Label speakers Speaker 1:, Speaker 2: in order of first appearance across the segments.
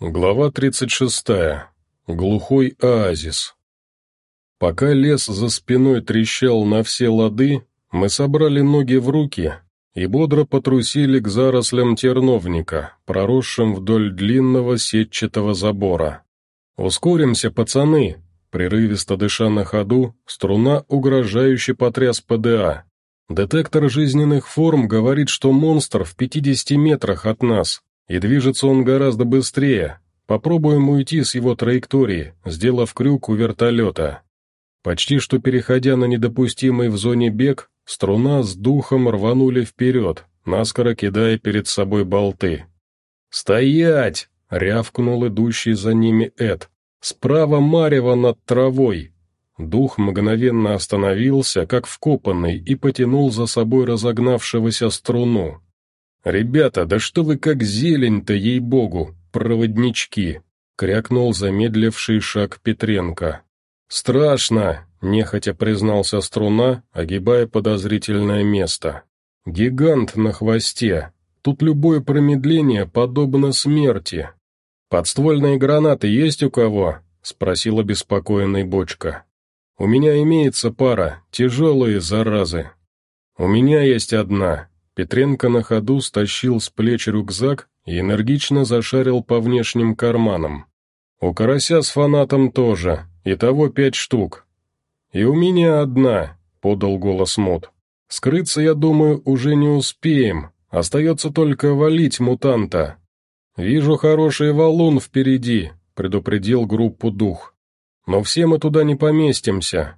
Speaker 1: Глава 36. Глухой оазис. Пока лес за спиной трещал на все лады, мы собрали ноги в руки и бодро потрусили к зарослям терновника, проросшим вдоль длинного сетчатого забора. «Ускоримся, пацаны!» Прерывисто дыша на ходу, струна угрожающе потряс ПДА. Детектор жизненных форм говорит, что монстр в 50 метрах от нас, и движется он гораздо быстрее. Попробуем уйти с его траектории, сделав крюк у вертолета. Почти что переходя на недопустимый в зоне бег, струна с духом рванули вперед, наскоро кидая перед собой болты. «Стоять!» — рявкнул идущий за ними Эд. «Справа марево над травой!» Дух мгновенно остановился, как вкопанный, и потянул за собой разогнавшегося струну. «Ребята, да что вы как зелень-то, ей-богу, проводнички!» — крякнул замедливший шаг Петренко. «Страшно!» — нехотя признался струна, огибая подозрительное место. «Гигант на хвосте. Тут любое промедление подобно смерти. Подствольные гранаты есть у кого?» — спросил обеспокоенный бочка. «У меня имеется пара, тяжелые заразы. У меня есть одна, Петренко на ходу стащил с плеч рюкзак и энергично зашарил по внешним карманам. «У карася с фанатом тоже, и того пять штук». «И у меня одна», — подал голос Мот. «Скрыться, я думаю, уже не успеем, остается только валить мутанта». «Вижу хороший валун впереди», — предупредил группу дух. «Но все мы туда не поместимся».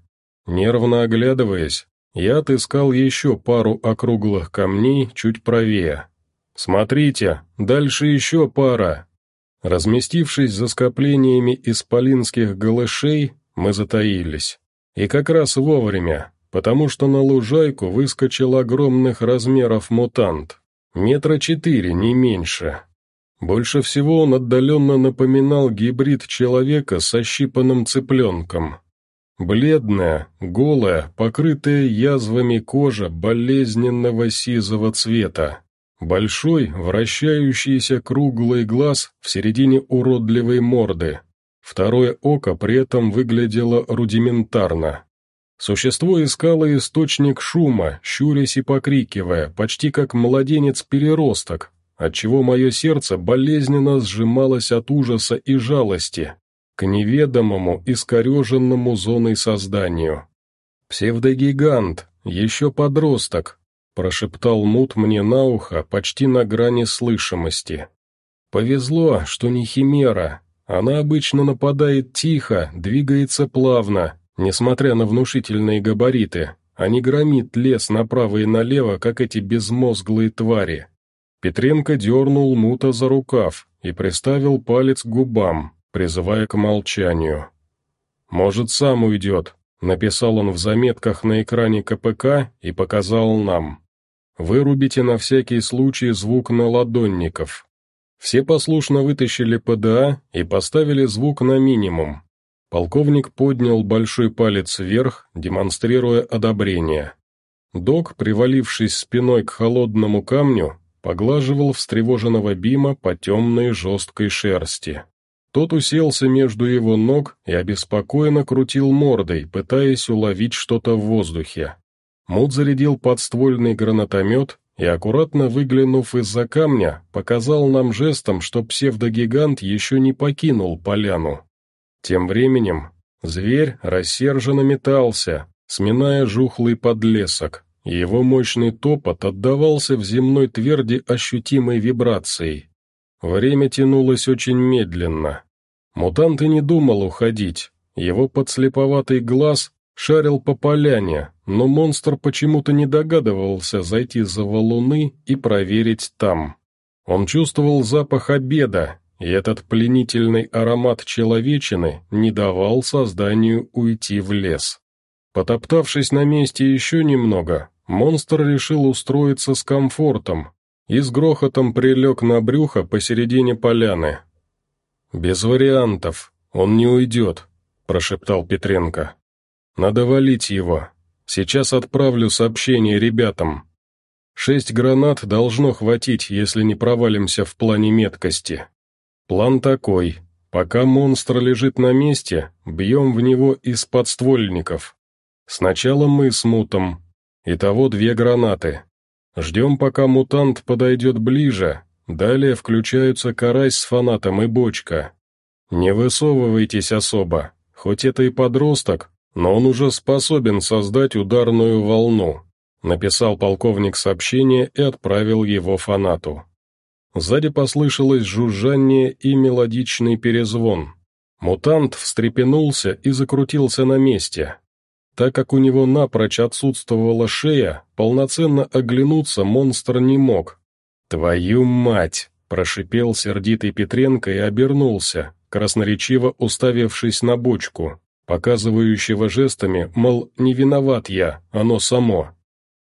Speaker 1: Нервно оглядываясь, я отыскал еще пару округлых камней чуть правее. «Смотрите, дальше еще пара!» Разместившись за скоплениями исполинских голышей, мы затаились. И как раз вовремя, потому что на лужайку выскочил огромных размеров мутант. Метра четыре, не меньше. Больше всего он отдаленно напоминал гибрид человека со щипанным цыпленком. Бледная, голая, покрытая язвами кожа болезненного сизого цвета. Большой, вращающийся круглый глаз в середине уродливой морды. Второе око при этом выглядело рудиментарно. Существо искало источник шума, щурясь и покрикивая, почти как младенец-переросток, отчего мое сердце болезненно сжималось от ужаса и жалости, к неведомому, искореженному зоной созданию. «Псевдогигант, еще подросток», — прошептал Мут мне на ухо почти на грани слышимости. «Повезло, что не химера. Она обычно нападает тихо, двигается плавно, несмотря на внушительные габариты, а не громит лес направо и налево, как эти безмозглые твари». Петренко дернул Мута за рукав и приставил палец к губам, призывая к молчанию. «Может, сам уйдет», — написал он в заметках на экране КПК и показал нам. «Вырубите на всякий случай звук на ладонников». Все послушно вытащили ПДА и поставили звук на минимум. Полковник поднял большой палец вверх, демонстрируя одобрение. Док, привалившись спиной к холодному камню, поглаживал встревоженного Бима по темной жесткой шерсти. Тот уселся между его ног и обеспокоенно крутил мордой, пытаясь уловить что-то в воздухе. Мут зарядил подствольный гранатомет и, аккуратно выглянув из-за камня, показал нам жестом, что псевдогигант еще не покинул поляну. Тем временем зверь рассерженно метался, сминая жухлый подлесок, и его мощный топот отдавался в земной тверди ощутимой вибрацией. Время тянулось очень медленно. Мутант и не думал уходить. Его подслеповатый глаз шарил по поляне, но монстр почему-то не догадывался зайти за валуны и проверить там. Он чувствовал запах обеда, и этот пленительный аромат человечины не давал созданию уйти в лес. Потоптавшись на месте еще немного, монстр решил устроиться с комфортом, и с грохотом прилег на брюхо посередине поляны. «Без вариантов, он не уйдет», — прошептал Петренко. «Надо валить его. Сейчас отправлю сообщение ребятам. Шесть гранат должно хватить, если не провалимся в плане меткости». План такой. Пока монстр лежит на месте, бьем в него из подствольников. Сначала мы с мутом. Итого две гранаты. Ждем, пока мутант подойдет ближе. Далее включаются карась с фанатом и бочка. Не высовывайтесь особо. Хоть это и подросток, но он уже способен создать ударную волну. Написал полковник сообщение и отправил его фанату. Сзади послышалось жужжание и мелодичный перезвон. Мутант встрепенулся и закрутился на месте. Так как у него напрочь отсутствовала шея, полноценно оглянуться монстр не мог. «Твою мать!» – прошипел сердитый Петренко и обернулся, красноречиво уставившись на бочку, показывающего жестами, мол, не виноват я, оно само.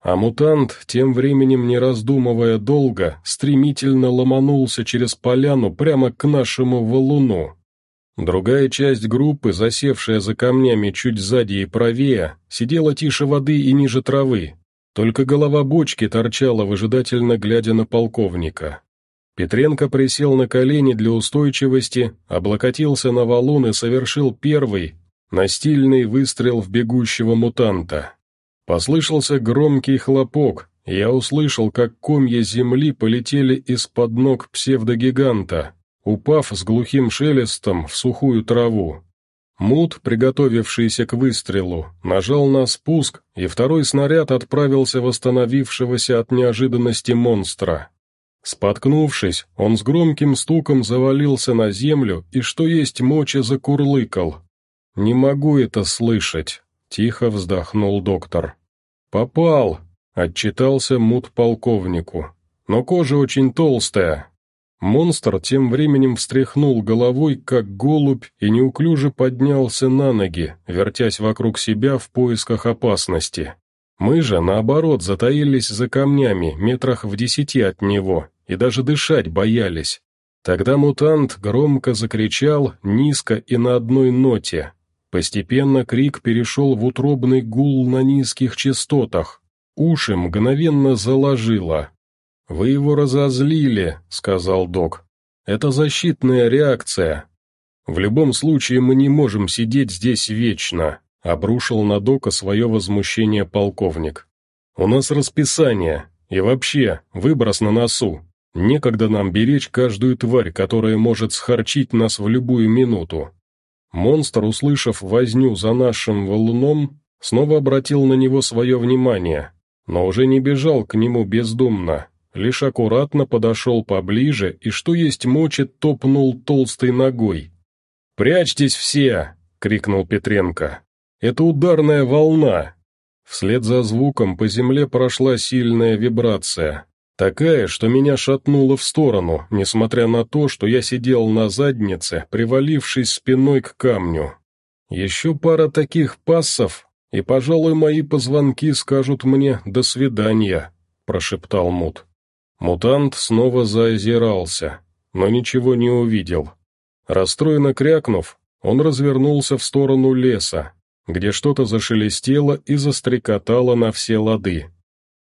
Speaker 1: А мутант, тем временем не раздумывая долго, стремительно ломанулся через поляну прямо к нашему валуну. Другая часть группы, засевшая за камнями чуть сзади и правее, сидела тише воды и ниже травы. Только голова бочки торчала, выжидательно глядя на полковника. Петренко присел на колени для устойчивости, облокотился на валун и совершил первый, настильный выстрел в бегущего мутанта. Послышался громкий хлопок, я услышал, как комья земли полетели из-под ног псевдогиганта, упав с глухим шелестом в сухую траву. Мут, приготовившийся к выстрелу, нажал на спуск, и второй снаряд отправился в восстановившегося от неожиданности монстра. Споткнувшись, он с громким стуком завалился на землю и, что есть мочи, закурлыкал. «Не могу это слышать», — тихо вздохнул доктор. «Попал!» — отчитался мут полковнику. «Но кожа очень толстая». Монстр тем временем встряхнул головой, как голубь, и неуклюже поднялся на ноги, вертясь вокруг себя в поисках опасности. Мы же, наоборот, затаились за камнями, метрах в десяти от него, и даже дышать боялись. Тогда мутант громко закричал, низко и на одной ноте. Постепенно крик перешел в утробный гул на низких частотах. Уши мгновенно заложило. «Вы его разозлили», — сказал док. «Это защитная реакция. В любом случае мы не можем сидеть здесь вечно», — обрушил на дока свое возмущение полковник. «У нас расписание, и вообще, выброс на носу. Некогда нам беречь каждую тварь, которая может схарчить нас в любую минуту. Монстр, услышав возню за нашим валуном, снова обратил на него свое внимание, но уже не бежал к нему бездумно, лишь аккуратно подошел поближе и, что есть мочи, топнул толстой ногой. «Прячьтесь все!» — крикнул Петренко. «Это ударная волна!» Вслед за звуком по земле прошла сильная вибрация. Такая, что меня шатнуло в сторону, несмотря на то, что я сидел на заднице, привалившись спиной к камню. Еще пара таких пассов, и, пожалуй, мои позвонки скажут мне «до свидания», — прошептал Мут. Мутант снова заозирался, но ничего не увидел. Расстроенно крякнув, он развернулся в сторону леса, где что-то зашелестело и застрекотало на все лады.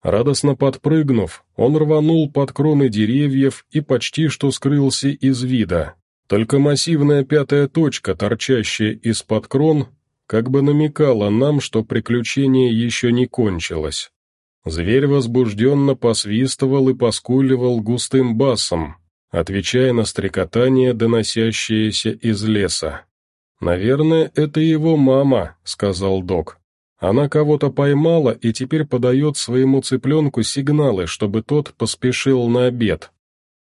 Speaker 1: Радостно подпрыгнув, он рванул под кроны деревьев и почти что скрылся из вида. Только массивная пятая точка, торчащая из-под крон, как бы намекала нам, что приключение еще не кончилось. Зверь возбужденно посвистывал и поскуливал густым басом, отвечая на стрекотание, доносящееся из леса. «Наверное, это его мама», — сказал док. Она кого-то поймала и теперь подает своему цыпленку сигналы, чтобы тот поспешил на обед.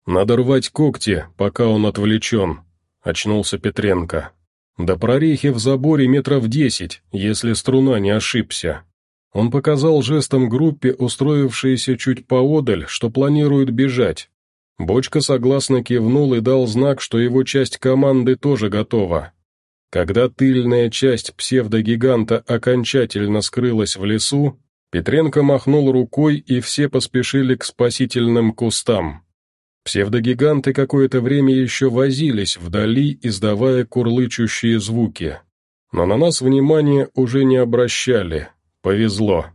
Speaker 1: «Надо рвать когти, пока он отвлечен», — очнулся Петренко. «До прорехи в заборе метров десять, если струна не ошибся». Он показал жестом группе, устроившейся чуть поодаль, что планирует бежать. Бочка согласно кивнул и дал знак, что его часть команды тоже готова. Когда тыльная часть псевдогиганта окончательно скрылась в лесу, Петренко махнул рукой, и все поспешили к спасительным кустам. Псевдогиганты какое-то время еще возились вдали, издавая курлычущие звуки. Но на нас внимания уже не обращали. Повезло.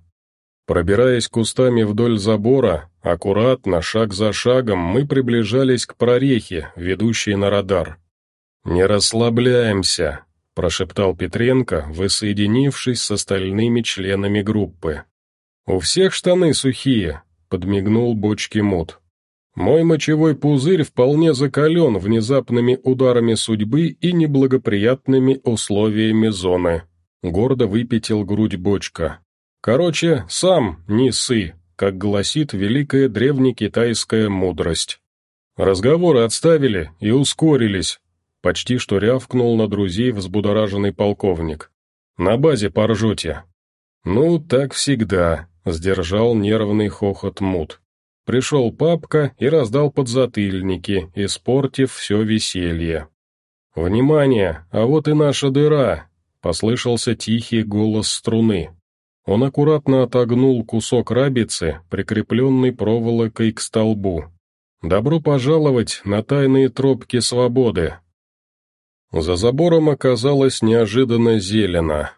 Speaker 1: Пробираясь кустами вдоль забора, Аккуратно, шаг за шагом, мы приближались к прорехе, ведущей на радар. «Не расслабляемся», — прошептал Петренко, воссоединившись с остальными членами группы. «У всех штаны сухие», — подмигнул бочки мут. «Мой мочевой пузырь вполне закален внезапными ударами судьбы и неблагоприятными условиями зоны», — гордо выпятил грудь бочка. «Короче, сам не сы, как гласит великая древнекитайская мудрость. Разговоры отставили и ускорились, почти что рявкнул на друзей взбудораженный полковник. «На базе поржете». «Ну, так всегда», — сдержал нервный хохот Мут. Пришел папка и раздал подзатыльники, испортив все веселье. «Внимание, а вот и наша дыра!» — послышался тихий голос струны. Он аккуратно отогнул кусок рабицы, прикрепленный проволокой к столбу. «Добро пожаловать на тайные тропки свободы!» За забором оказалось неожиданно зелено.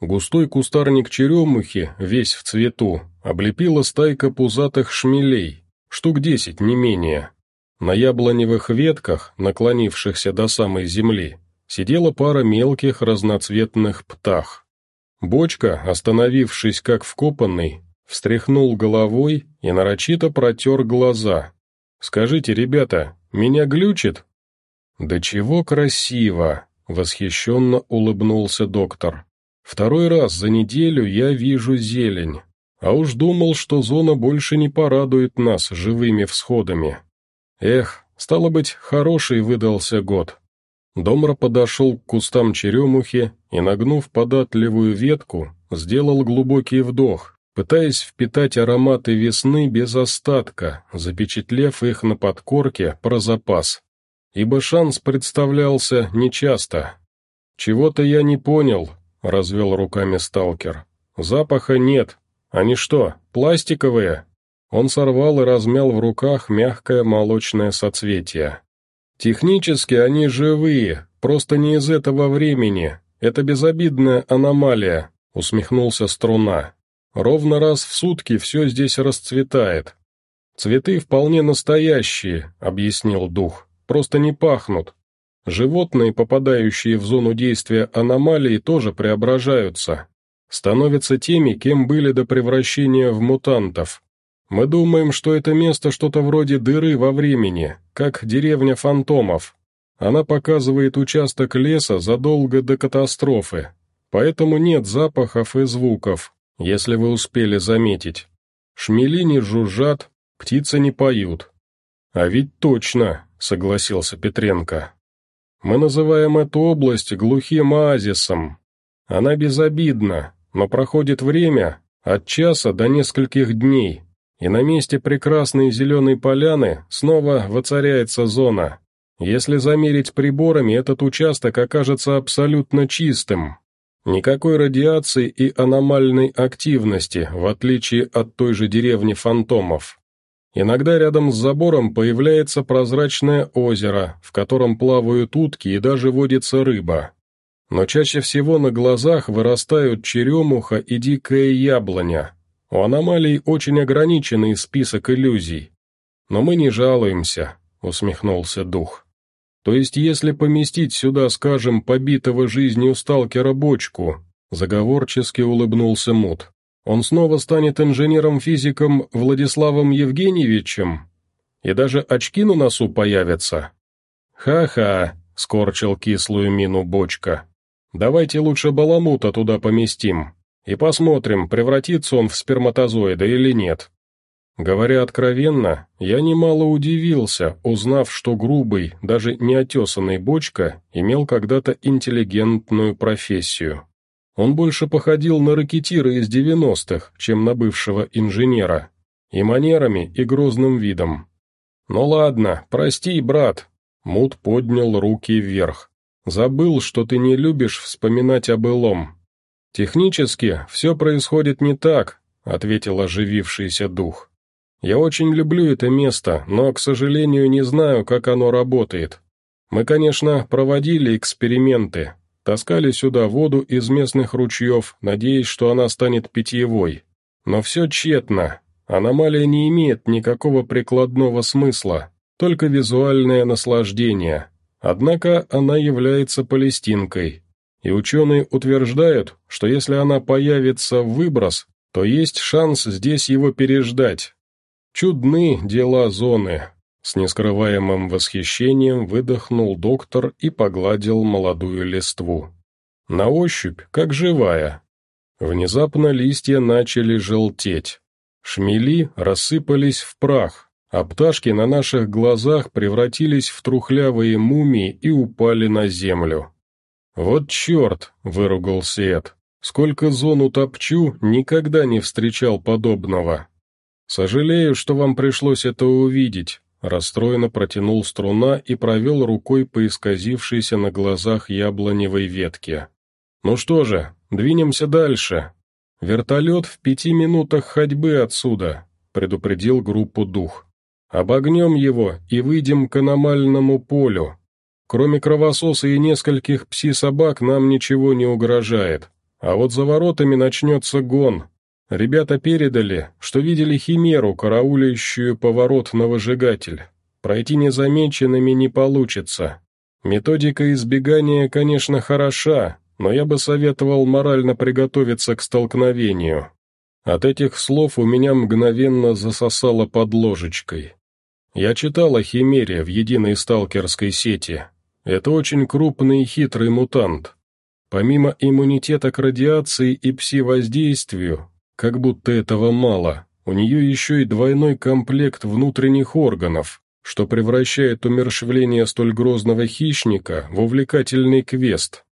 Speaker 1: Густой кустарник черемухи, весь в цвету, облепила стайка пузатых шмелей, штук десять, не менее. На яблоневых ветках, наклонившихся до самой земли, сидела пара мелких разноцветных птах. Бочка, остановившись как вкопанный, встряхнул головой и нарочито протер глаза. «Скажите, ребята, меня глючит?» «Да чего красиво!» — восхищенно улыбнулся доктор. «Второй раз за неделю я вижу зелень, а уж думал, что зона больше не порадует нас живыми всходами. Эх, стало быть, хороший выдался год». Домра подошел к кустам черемухи и, нагнув податливую ветку, сделал глубокий вдох, пытаясь впитать ароматы весны без остатка, запечатлев их на подкорке про запас. Ибо шанс представлялся нечасто. «Чего-то я не понял», — развел руками сталкер. «Запаха нет. Они что, пластиковые?» Он сорвал и размял в руках мягкое молочное соцветие. Технически они живые, просто не из этого времени. Это безобидная аномалия, усмехнулся струна. Ровно раз в сутки все здесь расцветает. Цветы вполне настоящие, объяснил дух, просто не пахнут. Животные, попадающие в зону действия аномалии, тоже преображаются. Становятся теми, кем были до превращения в мутантов. Мы думаем, что это место что-то вроде дыры во времени, как деревня фантомов. Она показывает участок леса задолго до катастрофы, поэтому нет запахов и звуков, если вы успели заметить. Шмели не жужжат, птицы не поют. А ведь точно, согласился Петренко. Мы называем эту область глухим оазисом. Она безобидна, но проходит время от часа до нескольких дней, и на месте прекрасной зеленой поляны снова воцаряется зона. Если замерить приборами, этот участок окажется абсолютно чистым. Никакой радиации и аномальной активности, в отличие от той же деревни фантомов. Иногда рядом с забором появляется прозрачное озеро, в котором плавают утки и даже водится рыба. Но чаще всего на глазах вырастают черемуха и дикая яблоня, у аномалий очень ограниченный список иллюзий. Но мы не жалуемся, усмехнулся дух. То есть если поместить сюда, скажем, побитого жизнью сталкера бочку, заговорчески улыбнулся Мут, он снова станет инженером-физиком Владиславом Евгеньевичем? И даже очки на носу появятся? Ха-ха, скорчил кислую мину бочка. Давайте лучше баламута туда поместим, и посмотрим, превратится он в сперматозоида или нет. Говоря откровенно, я немало удивился, узнав, что грубый, даже неотесанный бочка имел когда-то интеллигентную профессию. Он больше походил на ракетира из девяностых, чем на бывшего инженера, и манерами, и грозным видом. «Ну ладно, прости, брат», — Мут поднял руки вверх. «Забыл, что ты не любишь вспоминать о былом. «Технически все происходит не так», — ответил оживившийся дух. «Я очень люблю это место, но, к сожалению, не знаю, как оно работает. Мы, конечно, проводили эксперименты, таскали сюда воду из местных ручьев, надеясь, что она станет питьевой. Но все тщетно. аномалия не имеет никакого прикладного смысла, только визуальное наслаждение. Однако она является палестинкой, и ученые утверждают, что если она появится в выброс, то есть шанс здесь его переждать. Чудны дела зоны. С нескрываемым восхищением выдохнул доктор и погладил молодую листву. На ощупь, как живая. Внезапно листья начали желтеть. Шмели рассыпались в прах, а пташки на наших глазах превратились в трухлявые мумии и упали на землю. «Вот черт!» — выругался Эд. «Сколько зону топчу, никогда не встречал подобного. Сожалею, что вам пришлось это увидеть». Расстроенно протянул струна и провел рукой по исказившейся на глазах яблоневой ветке. «Ну что же, двинемся дальше. Вертолет в пяти минутах ходьбы отсюда», — предупредил группу дух. «Обогнем его и выйдем к аномальному полю. Кроме кровососа и нескольких пси-собак нам ничего не угрожает. А вот за воротами начнется гон. Ребята передали, что видели химеру, караулящую поворот на выжигатель. Пройти незамеченными не получится. Методика избегания, конечно, хороша, но я бы советовал морально приготовиться к столкновению. От этих слов у меня мгновенно засосало под ложечкой. Я читал о Химере в единой сталкерской сети, это очень крупный и хитрый мутант. Помимо иммунитета к радиации и пси-воздействию, как будто этого мало, у нее еще и двойной комплект внутренних органов, что превращает умершвление столь грозного хищника в увлекательный квест.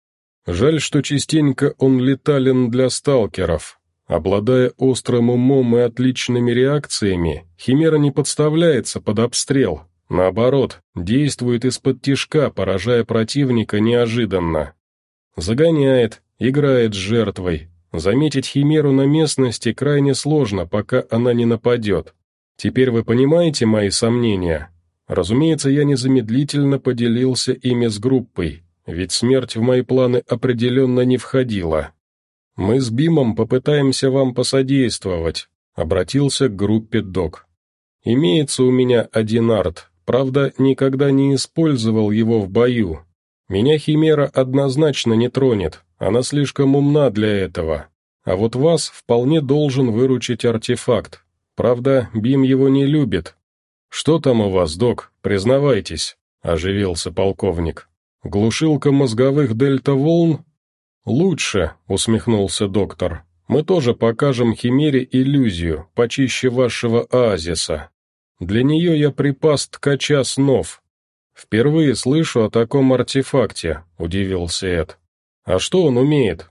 Speaker 1: Жаль, что частенько он летален для сталкеров. Обладая острым умом и отличными реакциями, Химера не подставляется под обстрел, Наоборот, действует из-под тишка, поражая противника неожиданно. Загоняет, играет с жертвой. Заметить химеру на местности крайне сложно, пока она не нападет. Теперь вы понимаете мои сомнения? Разумеется, я незамедлительно поделился ими с группой, ведь смерть в мои планы определенно не входила. Мы с Бимом попытаемся вам посодействовать, обратился к группе док. Имеется у меня один арт, Правда, никогда не использовал его в бою. Меня Химера однозначно не тронет, она слишком умна для этого. А вот вас вполне должен выручить артефакт. Правда, Бим его не любит. Что там у вас, док, признавайтесь, оживился полковник. Глушилка мозговых дельта-волн? Лучше, усмехнулся доктор. Мы тоже покажем Химере иллюзию, почище вашего оазиса. Для нее я припас ткача снов. Впервые слышу о таком артефакте, удивился Эд. А что он умеет?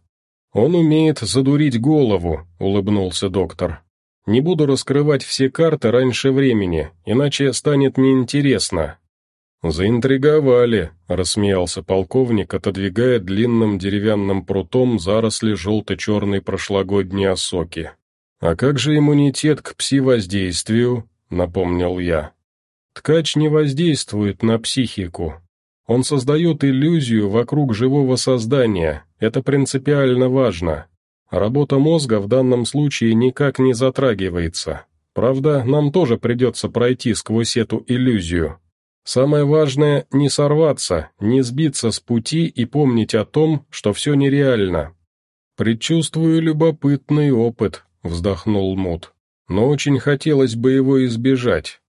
Speaker 1: Он умеет задурить голову, улыбнулся доктор. Не буду раскрывать все карты раньше времени, иначе станет неинтересно. «Заинтриговали», — рассмеялся полковник, отодвигая длинным деревянным прутом заросли желто-черной прошлогодней осоки. «А как же иммунитет к пси-воздействию?» — напомнил я. «Ткач не воздействует на психику. Он создает иллюзию вокруг живого создания, это принципиально важно. Работа мозга в данном случае никак не затрагивается. Правда, нам тоже придется пройти сквозь эту иллюзию. Самое важное — не сорваться, не сбиться с пути и помнить о том, что все нереально. «Предчувствую любопытный опыт», — вздохнул Мут но очень хотелось бы его избежать.